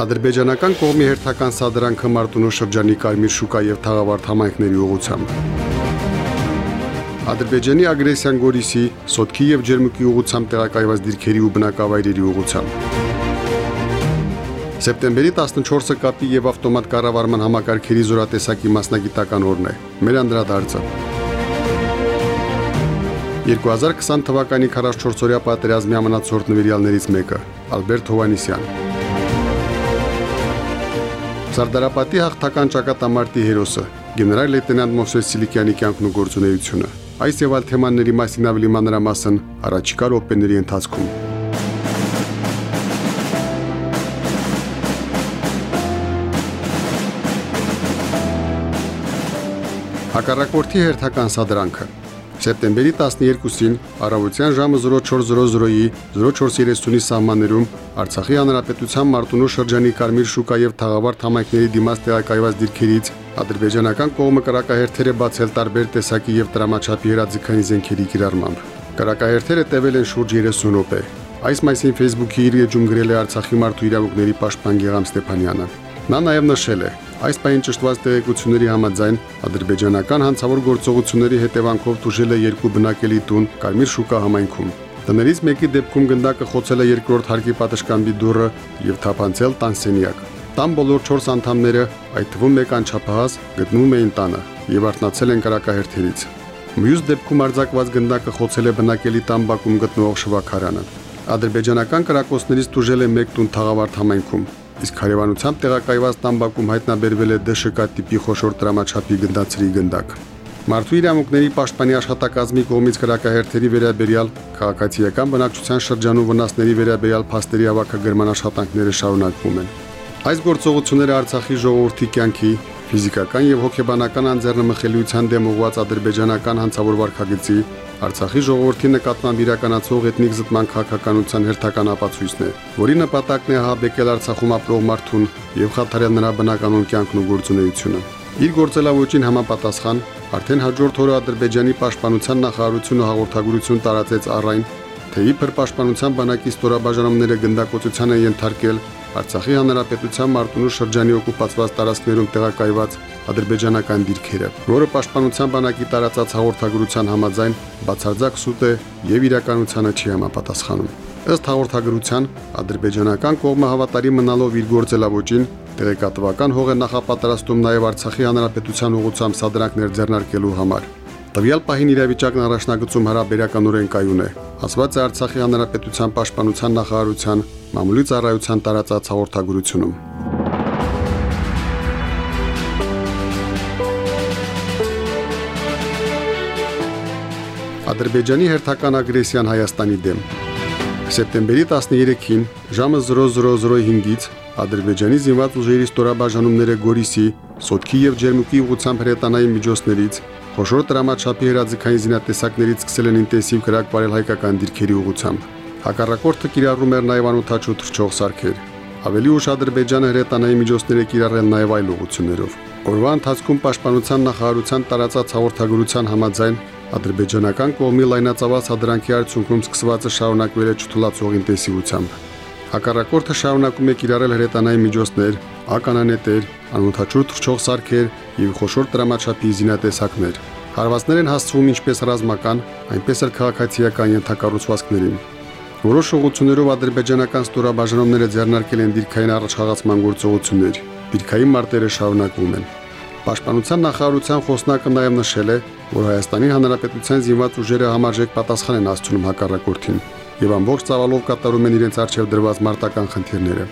Ադրբեջանական կողմի հերթական սադրանքը Մարտունու շրջանի Կարմիր շուկա եւ Թաղավարտ համայնքների ուղությամբ։ Ադրբեջանի ագրեսիան Գորիսի, Սոտքի եւ Ջերմուկի ուղությամբ տեղակայված դիրքերի ու բնակավայրերի ուղությամբ։ Սեպտեմբերի 14-ը կապի եւ ավտոմատ կառավարման համակարգերի զորատեսակի մասնագիտական օրն է։ Մեր անդրադարձը 2020 թվականի 44-օրյա պատերազմի ամենացորդ նվիրյալներից մեկը Ալբերտ Հովանիսյան Սարդարապետի հաղթական ճակատամարտի հերոսը գեներալ լեյտենանտ Մովսես Սիլիկյանի կյանքն ու գործունեությունը այս եւ այլ թեմաների մասին ավելի մանրամասն առաջիկա րոպեների ընթացքում Հակառակորդի հերթական սադրանքը Սեպտեմբերի 12-ին առավոտյան ժամը 04:00-ի 04:30-ի սահմաններում Արցախի հանրապետության Մարտունու շրջանի Կարմիր շուկա եւ Թաղավարտ համայնքների դիմաց տեղակայված դիրքերից ադրբեջանական կողմը կրակահերթեր է բացել տարբեր տեսակի եւ տրամաչափի հրաձգային զենքերի կիրառմամբ։ Կրակահերթերը տևել են շուրջ 30 րոպե։ Այս մայիսին Facebook-ի իր էջում գրել է Արցախի մարդու իրավունքների պաշտպան Գեգամ Ստեփանյանը։ Նա նաև նշել է. Այս պայն ճշտված տեղեկությունների համաձայն ադրբեջանական հանցավոր գործողությունների հետևանքով դժել է երկու բնակելի տուն Կարմիր շուկա համայնքում։ Տներից մեկի դեպքում գնդակը խոցել է երկրորդ հարկի պատշգամբի դուռը եւ թափանցել տանսենյակ։ Տան բոլոր 4 անդամները, այդ թվում մեկ անչափահաս, գտնվում էին տանը եւ արթնացել են կրակահերթերից։ Մյուս դեպքում արձակված գնդակը խոցել է բնակելի տան բակում գտնվող շվակարանը։ Ադրբեջանական կրակոցներից դժել է մեկ տուն թաղավարտ համայնքում, իսկ հարևանությամբ տեղակայված տամբակում հայտնաբերվել է ԴՇԿ տիպի խոշոր տրամաչափի գնդացրի գնդակ։ Մարդու իրավունքների պաշտպանի աշխատակազմի կողմից քրակահերթերի վերաբերյալ քաղաքացիական բնակչության շրջանում վնասների վերաբերյալ փաստերի ավակագրման աշխատանքները շարունակվում են։ Այս գործողությունները Արցախի ժողովրդի կյանքի, ֆիզիկական եւ հոգեբանական անձեռնմխելիության դեմ ուղղված ադրբեջանական հանցավոր վարկագծի Արցախի ժողովրդի նկատմամբ իրականացող էթնիկ զտման քաղաքականության հերթական ապացույցն է, որի նպատակն է հաբեկել Արցախում ապրող մարդուն եւ խաթարել նրա բնականոն կյանքն ու գործունեությունը։ Իր գործելավոճին համապատասխան արդեն հաջորդ օրը Ադրբեջանի պաշտպանության նախարարությունը հաղորդագրություն տարածեց առայն, թե իբր պաշտպանության բանակի ստորաբաժանումները գնդակոծության են ենթարկել Արցախի հանրապետության Մարտունու շրջանի օկուպացված տարածքներում տեղակայված ադրբեջանական դիրքերը, որը պաշտպանության բանակի տարածած հաղորդագրության համաձայն բացարձակ սուտ է եւ իրականությանը չի համապատասխանում։ Ըստ հաղորդագրության ադրբեջանական կողմը հավատարի մնալով իր գործելավոճին տեղեկատվական հող է նախապատրաստում նաև Արցախի հանրապետության ուղղությամբ սադրանքներ ձեռնարկելու համար։ Տվյալ պահին իրավիճակն առաջնագծում հարաբերականորեն կայուն է։ Ասված է Արցախի հանրապետության պաշտպանության նախարարության մամուլի ծառայության տարածած հաղորդագրությունում։ Ադրբեջանի հերթական ագրեսիան Հայաստանի դեմ Սեպտեմբերի 13-ին ժամը 00:05-ից Ադրբեջանի զինված ուժերի ստորաբաժանումները Գորիսի, Սոտքի եւ Ջերմուկի ուղությամբ հրետանային միջոցներից Խոշոր տրամաչափի հրաձգային զինատեսակներից սկսել են ինտենսիվ քրակ վարել հայկական դիրքերի ուղությամբ։ Հակառակորդը կիրառում էր նաև անօթաչու թռչող սարքեր։ Ավելի ուշ Ադրբեջանը հրետանային միջոցներ է կիրառել նաև այլ ուղություններով։ Օրվա ընթացքում Պաշտպանության նախարարության տարածած հաղորդագրության համաձայն ադրբեջանական կողմի լայնածավալ հադրանքի արդյունքում սկսվածը շարունակվել է չթուլացող ինտենսիվությամբ։ Հակառակորդը շարունակում է կիրառել հրետանային միջոցներ, ականանետեր, անօթաչու թռչող սարքեր եւ խոշոր տրամաչափի զինատեսակներ։ Հարվածներ են հասցվում ինչպես ռազմական, այնպես էլ քաղաքացիական ենթակառուցվածքներին։ Որոշ ուղություններով ադրբեջանական ստորաբաժանումները ձեռնարկել են դիրքային առաջխաղացման գործողություններ։ Դիրքային մարտերը շարունակվում են։ Պաշտպանության նախարարության խոսնակը նաև նշել է, որ Հայաստանի Հանրապետության զինված ուժերը համարժեք պատասխան են հասցնում հակառակորդին եւ ամբողջ ծավալով կատարում են իրենց արժեվ դրված մարտական խնդիրները։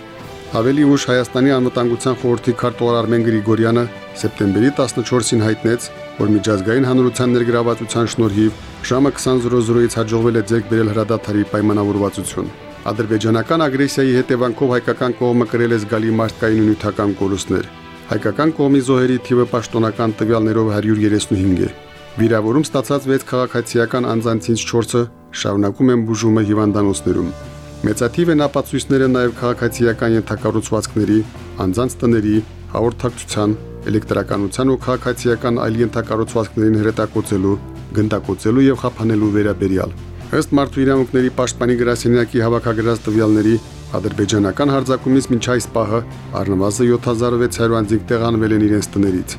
Ավելի ուշ Հայաստանի անվտանգության խորհրդի քարտուղար Արմեն Գրիգորյանը սեպտեմբերի 14-ին հայտնեց, որ միջազգային հանրության ներգրավվածության շնորհիվ ժամը 20:00-ից հաջողվել է ձեռք բերել հրադադարի պայմանավորվածություն։ Ադրբեջանական ագրեսիայի հետևանքով հայկական կողմը կրել է զգալի մարդկային ու նյութական կորուստներ։ Հայկական կողմի զոհերի թիվը պաշտոնական տվյալներով 135 է։ Վիրավորում ստացած 6 քաղաքացիական անձանցից 4-ը շարունակում են բուժումը հիվանդանոցներում։ Մեծաթիվ են ապացույցները նաև քաղաքացիական ենթակառուցվածքների, անձանց տների, հաղորդակցության, էլեկտրականության ու քաղաքացիական այլ ենթակառուցվածքներին հրետակոծելու, գնդակոծելու եւ խափանելու վերաբերյալ։ Ըստ Մարդու իրավունքների պաշտպանի գրասենյակի հավաքագրած տվյալների ադրբեջանական հարձակումից մինչ այս պահը առնվազն 7600 անձինք տեղանվել են իրենց տներից։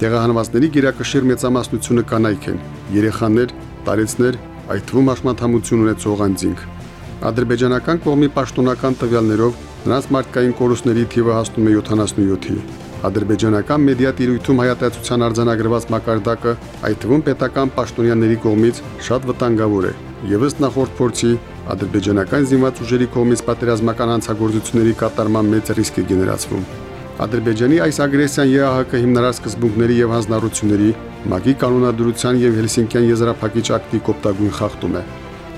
Տեղահանվածների գերակշիռ մեծամասնությունը կանայք են, երեխաներ, տարեցներ, այդ թվում աշխատամություն ունեցող անձինք։ Ադրբեջանական կողմի պաշտոնական տվյալներով նրանց մարդկային կորուստների թիվը հասնում է 77-ի։ Ադրբեջանական մեդիա տիրույթում հայատացության արձանագրված մակարդակը, այդ թվում պետական պաշտոնյաների կողմից շատ վտանգավոր է, ըստ նախորդ փորձի ադրբեջանական զինված ուժերի կողմից պատերազմական հանցագործությունների կատարման մեծ ռիսկ է գեներացվում։ Ադրբեջանի այս ագրեսիան ԵԱՀԿ հիմնարար սկզբունքների եւ հանձնառությունների, ՄԱԿ-ի կանոնադրության եւ Հելսինկյան եզրափակիչ ակտի կոպտագույն խախտում է։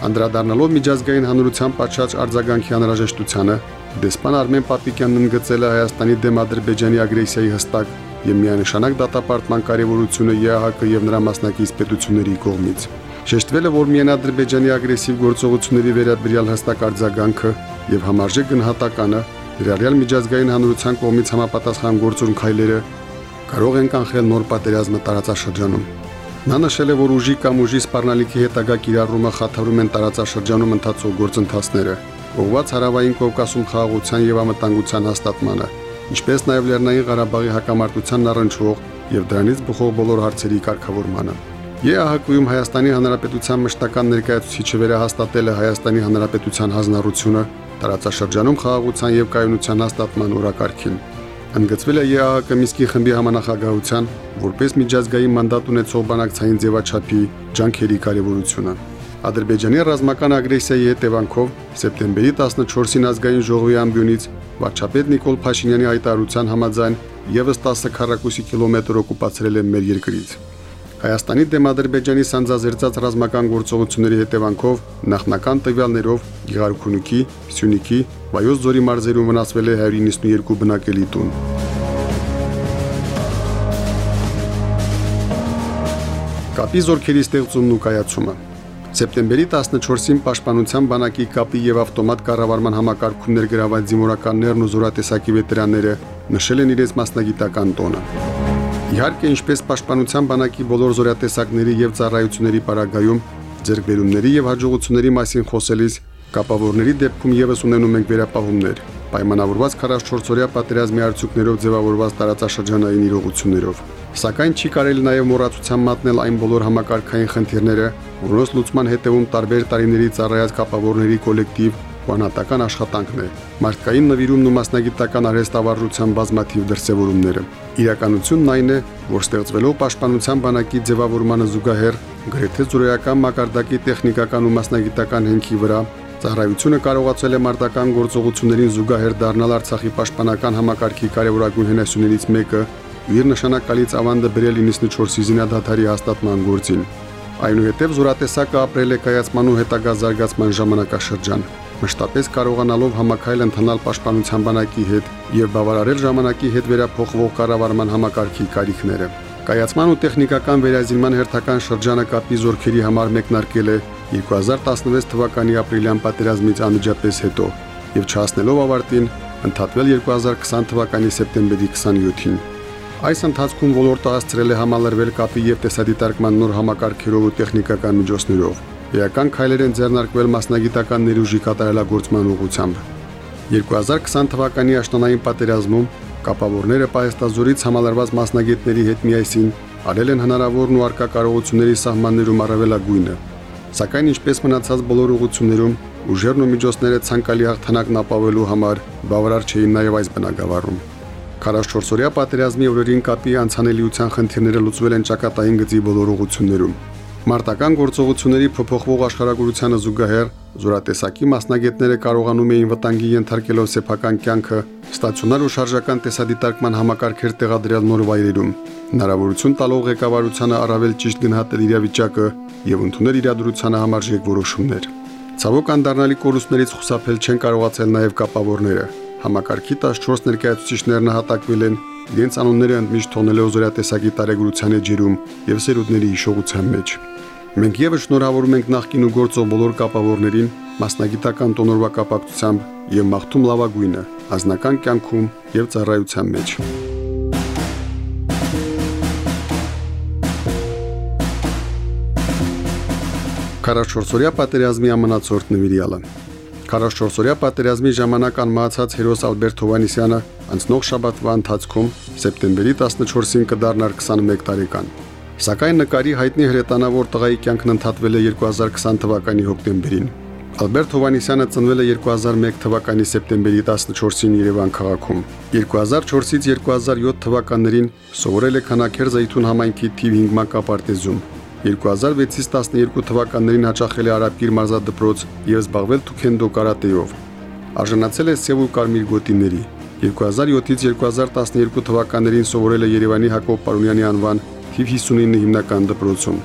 Անդրադառնալով միջազգային հանրության պատշաճ արձագանքի անհրաժեշտությանը, դեսպան Արմեն Պապիկյանն ընդգծել է Հայաստանի դեմ Ադրբեջանի ագրեսիայի հստակ եւ միանշանակ դատապարտման կարեւորությունը ԵԱՀԿ եւ նրա մասնակից պետությունների կողմից։ Շեշտվել է, որ միայն Ադրբեջանի ագրեսիվ գործողությունների վերաբերյալ հստակ արձագանքը եւ համարժեք գնահատականը իրարյալ միջազգային հանրության կողմից համապատասխան գործուն քայլերը կարող են կանխել նոր պատերազմը տարածաշրջանում։ Նա նշել է, որ ուժի կամ ուժի սպառնալիքի հետագա կիրառումը խաթարում են տարածաշրջանում ընթացող գործընթացները, ուղղված հարավային Կովկասում խաղաղության եւ ամտանգության հաստատմանը, ինչպես նաեւ Լեռնային Ղարաբաղի հակամարտությանն առնչվող եւ դրանից բխող բոլոր հարցերի կարգավորմանը։ ԵԱՀԿ-ում Հայաստանի Հանրապետության մշտական ներկայացուցիչը վերահաստատել է Հայաստանի Հանրապետության հանձնառությունը տարածաշրջանում խաղաղության եւ կայունության հաստատման օրակարգին։ Ընդգծվել է ԵԱՀԿ Միսկի խմբի համանախագահության որպես միջազգային մանդատ ունեցող բանակցային ձևաչափի ջանքերի կարևորությունը։ Ադրբեջանի ռազմական ագրեսիայի հետևանքով սեպտեմբերի 14-ին ազգային ժողովի ամբյոնից վարչապետ Նիկոլ Փաշինյանի հայտարարության համաձայն եւս 10 քառակուսի կիլոմետր օկուպացրել են մեր երկրից։ Հայաստանի դեմ Ադրբեջանի սանձազերծած ռազմական գործողությունների հետևանքով նախնական տվյալներով Գիղարքունիքի, Սյունիքի, Վայոց ձորի մարզերում վնասվել է 192 բնակելի տուն։ Կապի զորքերի ստեղծումն ու կայացումը Սեպտեմբերի 14-ին Պաշտպանության բանակի կապի եւ ավտոմատ կառավարման համակարգում ներգրաված զինվորականներն ու զորատեսակի վետերանները նշել են իրենց մասնագիտական տոնը։ Իհարկե, ինչպես Պաշտպանության բանակի բոլոր զորատեսակների եւ ծառայությունների պարագայում ձերբերումների եւ հաջողությունների մասին խոսելիս կապավորների դեպքում եւս ունենում ենք վերապահումներ, պայմանավորված 44-օրյա պատերազմի արդյունքներով ձևավորված տարածաշրջանային իրողություններով։ Սակայն չի կարելի նաև մոռացության մատնել այն բոլոր համակարգային խնդիրները, որոնց լուծման հետևում տարբեր տարիների ծառայած կապավորների կոլեկտիվ Պանատական աշխատանքն է։ Մարդկային նվիրումն ու մասնագիտական արհեստավարժության բազմաթիվ դրսևորումները։ Իրականությունն այն է, որ ստեղծվելով պաշտպանության բանակի ձևավորմանը զուգահեռ գրեթե զորոյական մակարդակի տեխնիկական ու մասնագիտական հենքի վրա Ծառայությունը կարողացել է մարտական գործողություններին զուգահեռ դառնալ Արցախի պաշտպանական համակարգի կարևորագույն հնասյուներից մեկը իր նշանակալից ավանդը բերել 94-ի զինադադարի հաստատման գործին։ Այնուհետև զորատեսակը ապրել է կայացման ու հետագա զարգացման ժամանակաշրջան մշտապես կարողանալով համակայել ընդհանալ պաշտպանության բանակի հետ եւ բավարարել ժամանակի հետ վերափոխվող կառավարման համակարգի կարիքները։ Կայացման ու տեխնիկական վերազինման հերթական շրջանը կապի զորքերի համար մեկնարկել է 2016 թվականի ապրիլյան պատերազմից անմիջապես հետո եւ չհասնելով ավարտին ընդհատվել 2020 թվականի սեպտեմբերի 27-ին։ Այս ընթացքում ոլորտը հասցրել է համալրվել կապի եւ տեսադիտարկման նոր համակարգերով ու տեխնիկական միջոցներով Էական քայլեր են ձեռնարկվել մասնագիտական ներուժի կատարելագործման ուղղությամբ։ 2020 թվականի աշնանային պատերազմում կապավորները Պայեստազորից համալրված մասնագետների հետ միասին արել են հնարավորն ու արկա կարողությունների սահմաններում առավելագույնը։ Սակայն ինչպես մնացած բոլոր ուղություններում ուժերն ու միջոցները ցանկալի հաղթանակն ապավելու համար բավարար չէին նաև այս բնակավարում։ 44-օրյա պատերազմի օրերին կապի անցանելիության խնդիրները լուծվել են ճակատային գծի բոլոր ուղություններում։ Մարտական գործողությունների փոփոխվող աշխարհագրությանը զուգահեռ զորատեսակի մասնագետները կարողանում էին վտանգի ենթարկելով սեփական կյանքը ստացիոնար ու շարժական տեսադիտարկման համակարգեր տեղադրել նոր վայրերում, հնարավորություն տալով ղեկավարությանը առավել ճիշտ գնահատել իրավիճակը եւ ընդունել իրադրությանը համարժեք որոշումներ։ Ցավոք անդառնալի կորուստներից խուսափել չեն կարողացել նաև կապավորները։ Համակարգի 14 ներկայացուցիչներ նահատակվել են իրենց անունները ընդմիշտ թողնելով զորատեսակի տարեգրության էջերում եւ սերունդների հիշողության մեջ։ Մենք եւս շնորհավորում ենք նախկին ու գործող բոլոր կապավորներին մասնագիտական տոնորվա կապակցությամբ եւ մաղթում լավագույնը ազնական կյանքում եւ ծառայության մեջ։ Կարաշորսորյա պատերազմի ամնացորդ նվիրյալը 44-օրյա պատերազմի ժամանակ անմահացած հերոս Ալբերտ Հովանիսյանը անցնող շաբաթվա ընթացքում սեպտեմբերի 14-ին կդառնար 21 տարեկան։ Սակայն նկարի հայտնի հրետանավոր տղայի կյանքն ընդհատվել է 2020 թվականի հոկտեմբերին։ Ալբերտ Հովանիսյանը ծնվել է 2001 թվականի սեպտեմբերի 14-ին Երևան քաղաքում։ 2004-ից 2007 թվականներին սովորել է Քանաքեր Զայթուն համայնքի թիվ 5 մանկապարտեզում 2006-ից 12 թվականներին հաճախել է Արաբկիր մարզադպրոց եւ զբաղվել թուքենդո կարատեով։ Արժանացել է Սև ու Կարմիր գոտիների։ 2007-ից 2012 թվականներին սովորել է Երևանի Հակոբ Պարունյանի անվան թիվ 59 հիմնական դպրոցում։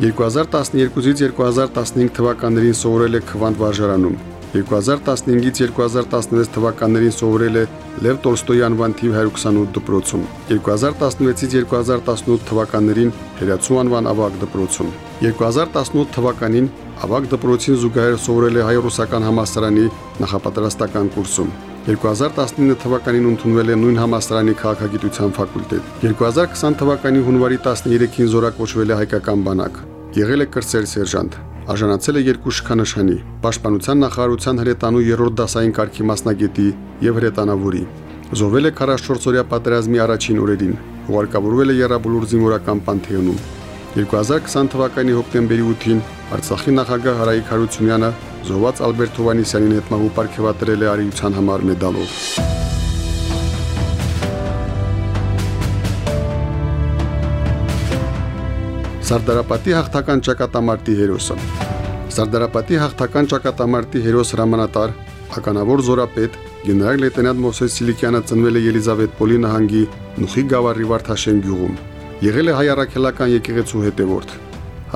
2012-ից 2015 թվականներին սովորել է Քվանտ վարժարանում։ 2015-ից 2016 թվականներին սովորել է Լև Տոլստոյի անվան թիվ 128 դպրոցում։ 2016-ից 2018 թվականներին Հերացու անվան ավագ դպրոցում։ 2018 թվականին ավագ դպրոցին զուգահեռ սովորել է հայ-ռուսական համալսարանի նախապատրաստական կուրսում։ 2019 թվականին ընդունվել է նույն համալսարանի քաղաքագիտության ֆակուլտետ։ 2020 թվականի հունվարի 13-ին զորակոչվել է հայկական բանակ։ Եղել է կրսեր սերժանտ արժանացել է երկու շքանշանի՝ Պաշտպանության նախարարության հրետանու 3-րդ դասային կարգի մասնագետի եւ հրետանավորի։ Զոհվել է 44-օրյա պատերազմի առաջին օրերին, ուղարկավորվել է Եռաբլուր զինվորական պանթեոնում։ 2020 թվականի հոկտեմբերի 8-ին Արցախի նախագահ Հարայիկ Հարությունյանը զոհված Ալբերտ Հովանիսյանին հետ մահու պարգևատրել է արիության համար մեդալով։ Սարդարապետի հաղթական ճակատամարտի հերոսը։ Սարդարապետի հաղթական ճակատամարտի հերոս հրամանատար, ականավոր զորապետ գեներալ լեյտենանտ Մովսես Սիլիկյանը ծնվել է Ելիզավետպոլի նահանգի Նուխի գավառի Վարդաշեն գյուղում։ Եղել է հայ առաքելական եկեղեցու հետևորդ։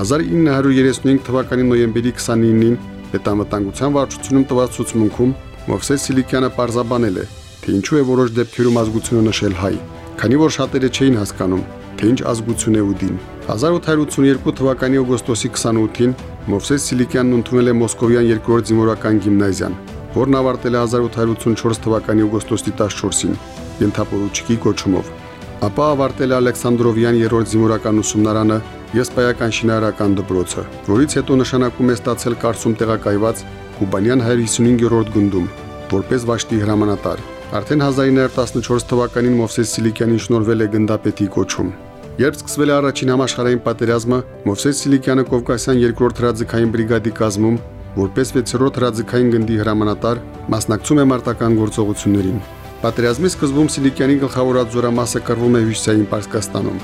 1935 թվականի նոյեմբերի 29-ին Պետամտանգության վարչությունում տված ցուցմունքում Մովսես Սիլիկյանը պարզաբանել է, թե ինչու է որոշ դեպքերում ազգությունը նշել հայ, քանի որ շատերը չէին հասկանում, թե ինչ ազգություն է ուդին։ 1882 թվականի օգոստոսի 28-ին Մովսես Սիլիկյանն ընդունել է Մոսկովյան երկրորդ զինվորական գիմնազիան, որն ավարտել է 1884 թվականի օգոստոսի 14-ին ենթապորուչիկի կոչումով։ Ապա ավարտել է Ալեքսանդրովյան երրորդ զինվորական ուսումնարանը եւ Սպայական շինարարական դպրոցը, որից հետո նշանակում է ստացել Կարսում տեղակայված Կուբանյան 155-րդ գնդում որպես վաշտի հրամանատար։ Արդեն 1914 թվականին Մովսես Սիլիկյանին շնորհվել է գնդապետի կոչում։ Երբ սկսվել է առաջին համաշխարհային պատերազմը, Մովսես Սիլիկյանը Կովկասյան երկրորդ հրաձգային բրիգադի կազմում որպես 6-րդ հրաձգային գնդի հրամանատար մասնակցում է մարտական գործողություններին։ Պատերազմի սկզբում Սիլիկյանի գլխավորած զորամասը կռվում է Հյուսիսային Պարսկաստանում։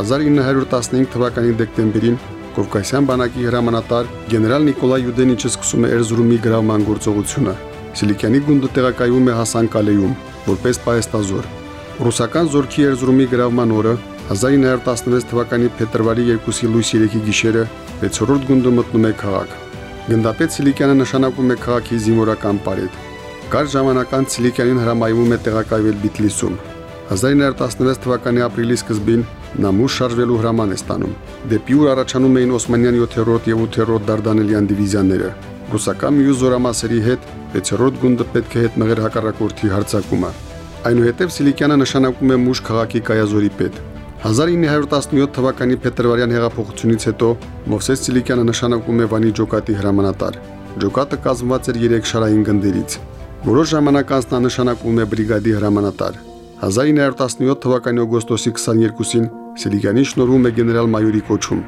1915 թվականի դեկտեմբերին Կովկասյան բանակի հրամանատար գեներալ Նիկոլայ Յուդենիչը սկսում է Էրզրումի գրավման գործողությունը։ Սիլիկյանի գունդը տեղակայվում է Հասան Կալեյում որպես պայեստազոր։ Ռուսական զորքի Էրզրումի գրավման օրը 1916 թվականի փետրվարի 2-ի լույս 3-ի գիշերը 6-րդ գունդը մտնում է քաղաք։ Գնդապետ Սիլիկյանը նշանակում է քաղաքի զինվորական պարետ։ Կար ժամանական Սիլիկյանին հրամայվում է տեղակայվել Բիթլիսում։ 1916 թվականի ապրիլի սկզբին նա մուշ շարժվելու հրաման է ստանում։ Դեպի ուր առաջանում էին Օսմանյան 7-րդ եւ 8-րդ Դարդանելյան դիվիզիաները։ Ռուսական մյուս զորամասերի հետ 6-րդ գունդը պետք է հետ մղեր հակառակորդի հարձակումը։ Այնուհետև Սիլիկյանը նշանակում է մուշ քաղաքի կայազորի պետ։ 1917 թվականի փետրվարյան հեղափոխությունից հետո Մովսես Սիլիկյանը նշանակվում է Վանի ջոկատի հրամանատար։ Ջոկատը կազմված էր 3 շարային գնդերից։ Որոշ ժամանակ անց նա նշանակվում է բրիգադի հրամանատար։ 1917 թվականի օգոստոսի 22-ին Սիլիկյանին շնորհվում է գեներալ-մայորի կոչում։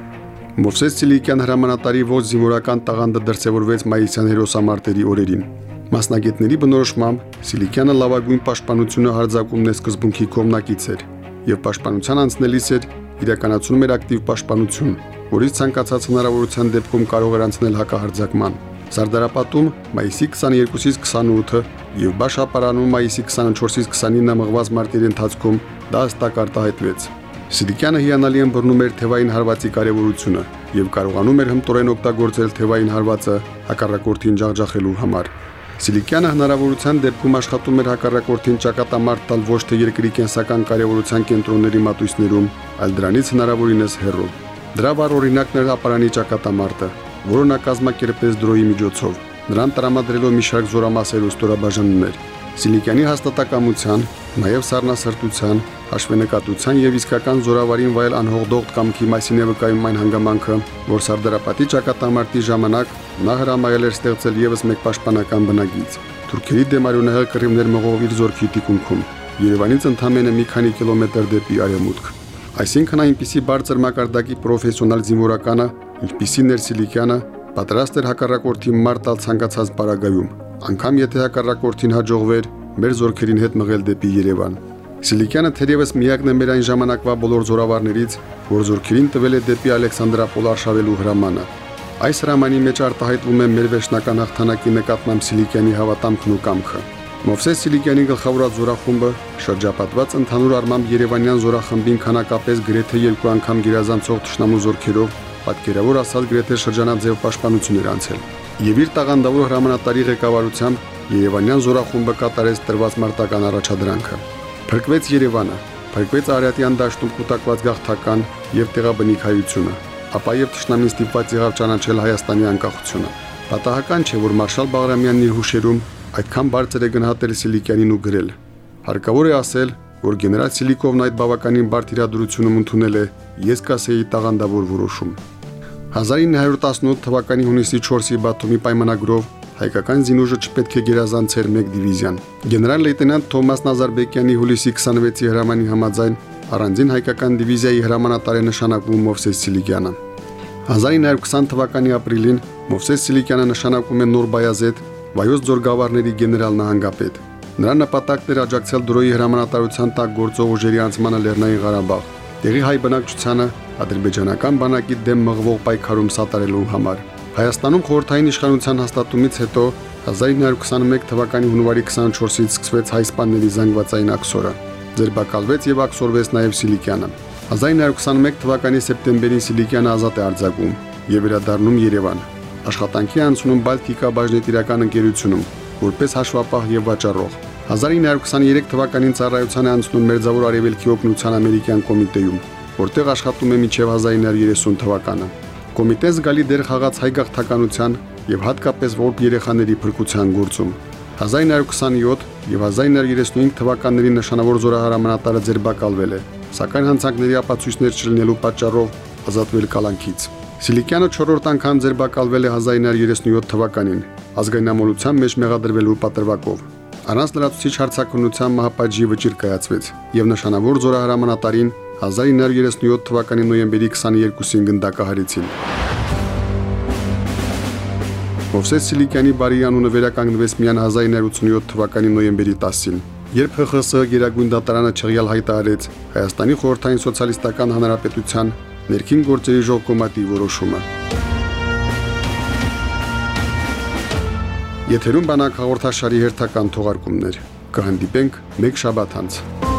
Մովսես Սիլիկյան հրամանատարի ոչ զինվորական տաղանդը դրսևորվեց մայիսյան հերոսամարտերի օրերին։ Մասնագետների բնորոշմամբ Սիլիկյանը լավագույն պաշտպանությունը հարձակումն է սկզբունքի կողմնակից էր եւ պաշտպանության անցնելիս էր իրականացնում էր ակտիվ պաշտպանություն, որից ցանկացած հնարավորության դեպքում կարող էր անցնել հակահարձակման։ Սարդարապատում մայիսի 22-ից 28-ը եւ Բաշապարանում մայիսի 24-ից 29-ը մղված մարտերի ընթացքում դա հստակ արտահայտվեց։ Սիլիկյանը հիանալի ըմբռնում էր թևային հարվածի կարևորությունը եւ կարողանում էր հմտորեն օգտագործել թևային հարվածը հակառակորդին ջախջախելու համար։ Սիլիկյանը հնարավորության դեպքում աշխատում էր հակառակորդին ճակատամարտ տալ ոչ թե երկրի կենսական կարևորության կենտրոնների մատույցներում, այլ դրանից հնարավորինս հեռու։ Դրա վառ օրինակն էր ապարանի ճակատամարտը, որը նա կազմակերպեց դրոյի միջոցով, նրան տրամադրելով մի շարք զորամասեր ու ստորաբաժանումներ։ Սիլիկյանի հաստատակամության, նաև սառնասրտության, հաշվենկատության եւ իսկական զորավարին վայել անհողդող կամքի մասին է վկայում այն հանգամանքը, որ Սարդարապետի ճակատամարտի ժամանակ նա հրամայել էր ստեղծել եւս մեկ պաշտպանական բնագիծ։ Թուրքերի դեմ արյունահեղ կռիվներ մղող իր զորքի տիկունքում Երևանից ընդամենը մի քանի կիլոմետր դեպի արևմուտք։ Այսինքն այնպիսի բարձր մակարդակի պրոֆեսիոնալ զինվորականը, ինչպիսին էր Սիլիկյանը, պատրաստ էր հակառակորդի մարտալ ցանկացած պարագայում, անկամ եթե հակառակորդին հաջողվեր մեր զորքերին հետ մղել դեպի Երևան։ Սիլիկյանը թերևս միակն է մեր այն ժամանակվա բոլոր զորավարներից, որ զորքերին տվել է դեպի Ալեքսանդրապոլ արշավելու հրամանը։ Այս հրամանի մեջ արտահայտվում է մեր վերջնական հաղթանակի նկատմամբ Սիլիկյանի հավատամքն ու կամքը։ Մովսես Սիլիկյանի գլխավորած զորախումբը շրջապատված ընդհանուր առմամբ Երևանյան զորախմբին քանակապես գրեթե երկու անգամ գերազանցող ճշնամու զորքերով պատկերավոր ասած գրեթե շրջանաձև պաշտպանություն էր անցել։ Եվ իր տաղանդավոր հրամանատարի ղեկավարությամբ Երևանյան զորախումբը կատարեց տրված մարտական առաջադրանքը։ Փրկվեց Երևանը, փրկվեց Արիատյան դաշտում կൂട്ടակված գաղթական եւ տեղաբնիկ հայությունը, ապա եւ ճշնամին ստիպված եղավ ճանաչել Հայաստանի անկախությունը։ Պատահական չէ, որ Մարշալ Բաղրամյանն իր հուշերում այդքան բարձր է գնահատել Սիլիկյանին ու գրել. Հարկավոր է ասել, որ գեներալ Սիլիկովն այդ բավականին բարդ իրադրությունում ընդունել է ես կասեի տաղանդավոր որոշում։ 1918 թվականի հունիսի 4-ի Բաթումի պայմանագրով հայկական զինուժը չպետք է գերազանցեր մեկ դիվիզիան։ Գեներալ լեյտենանտ Թոմաս Նազարբեկյանի հուլիսի 26-ի հրամանի համաձայն առանձին հայկական դիվիզիայի հրամանատար է նշանակվում Մովսես Սիլիկյանը։ 1920 թվականի ապրիլին Մովսես Սիլիկյանը նշանակվում է Նոր Բայազետ, Վայոց ձորգավարների գեներալ նահանգապետ։ Նրա նպատակն էր աջակցել դրոյի հրամանատարության տակ գործող ուժերի անցմանը Լեռնային Ղարաբաղ, տեղի հայ բնակչությանը ադրբեջանական բանակի դեմ մղվող պայքարում սատարելու համար։ Հայաստանում խորհրդային իշխանության հաստատումից հետո 1921 թվականի հունվարի 24-ից սկսվեց հայ սպաների զանգվածային աքսորը։ Ձերբակալվեց եւ աքսորվեց նաեւ Սիլիկյանը։ 1921 թվականի սեպտեմբերին Սիլիկյանը ազատ է արձակվում եւ վերադառնում Երևան։ Աշխատանքի անցնում Բալտիկա բաժնետիրական ընկերությունում որպես հաշվապահ եւ վաճառող։ 1923 թվականին ծառայության է անցնում Մերձավոր Արևելքի օգնության ամերիկյան կոմիտեում, որտեղ աշխատում է մինչև 1930 թվականը։ Կոմիտեն զգալի դեր խաղաց հայ գաղթականության եւ հատկապես որբ երեխաների փրկության գործում։ 1927 եւ 1935 թվականների նշանավոր զորահարամանատարը ձերբակալվել է, սակայն հանցանքների ապացույցներ չլինելու պատճառով ազատվել կալանքից։ Սիլիկյանը 4-րդ անգամ ձերբակալվել է 1937 թվականին, ազգայնամոլության մեջ մեղադրվելու պատրվակով։ Առանց լրացուցիչ հարցակնության մահապատժի վճիռ կայացվեց եւ նշանավոր զորահարամանատարին 1937 թվականի նոյեմբերի 22-ին գնդակահարեցին։ Մովսես Սիլիկյանի բարի անունը վերականգնվեց միան 1987 թվականի նոյեմբերի 10-ին, երբ ՀԽՍ Գերագույն դատարանը չեղյալ հայտարարեց Հայաստանի խորհրդային սոցիալիստական հանրապետության ներքին գործերի ժողկոմատի որոշումը։ Եթերում բանակ հաղորդաշարի հերթական թողարկումներ։ Կհանդիպենք մեկ շաբաթ անց։